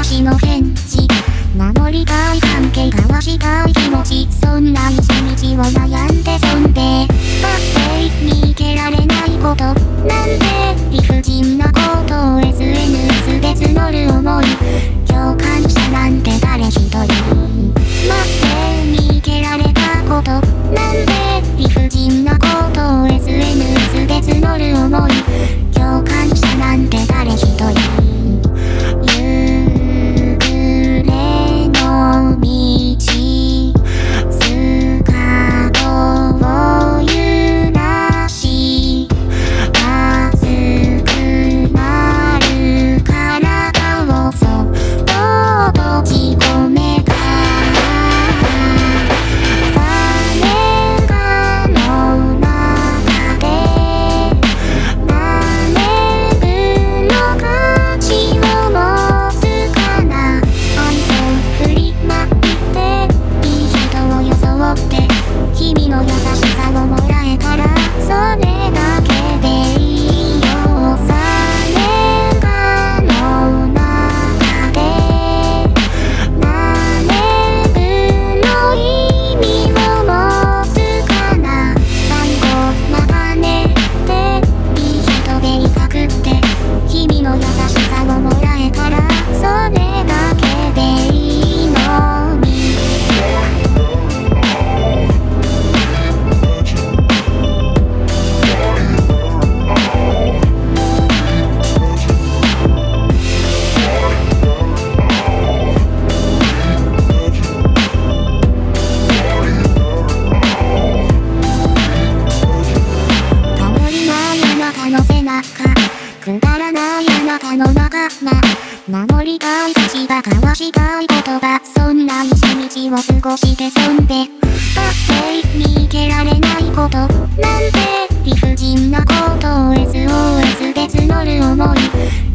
私の返事乗りたい関係交わしたい気持ち。そんな一日を悩んでそんで。バってリーけられないことなんで理不尽なことを SNS で募る思い。共感者なんて誰一人待ってリーにけられたこと。なんで理不尽なことを SNS で募る思い。な守りたい立場交わしたい言葉そんな一日を過ごしてそんでだって逃げられないことなんて理不尽なことを SOS で募る思い